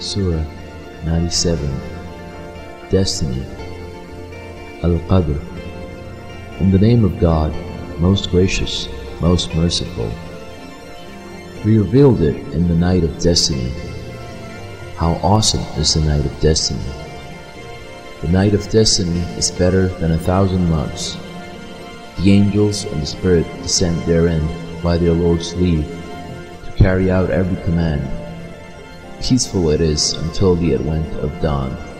Surah 97 Destiny Al-Qadr In the name of God, most gracious, most merciful. We revealed it in the night of destiny. How awesome is the night of destiny! The night of destiny is better than a thousand months. The angels and the Spirit descend therein by their Lord's leave to carry out every command. Peaceful it is until the advent of dawn.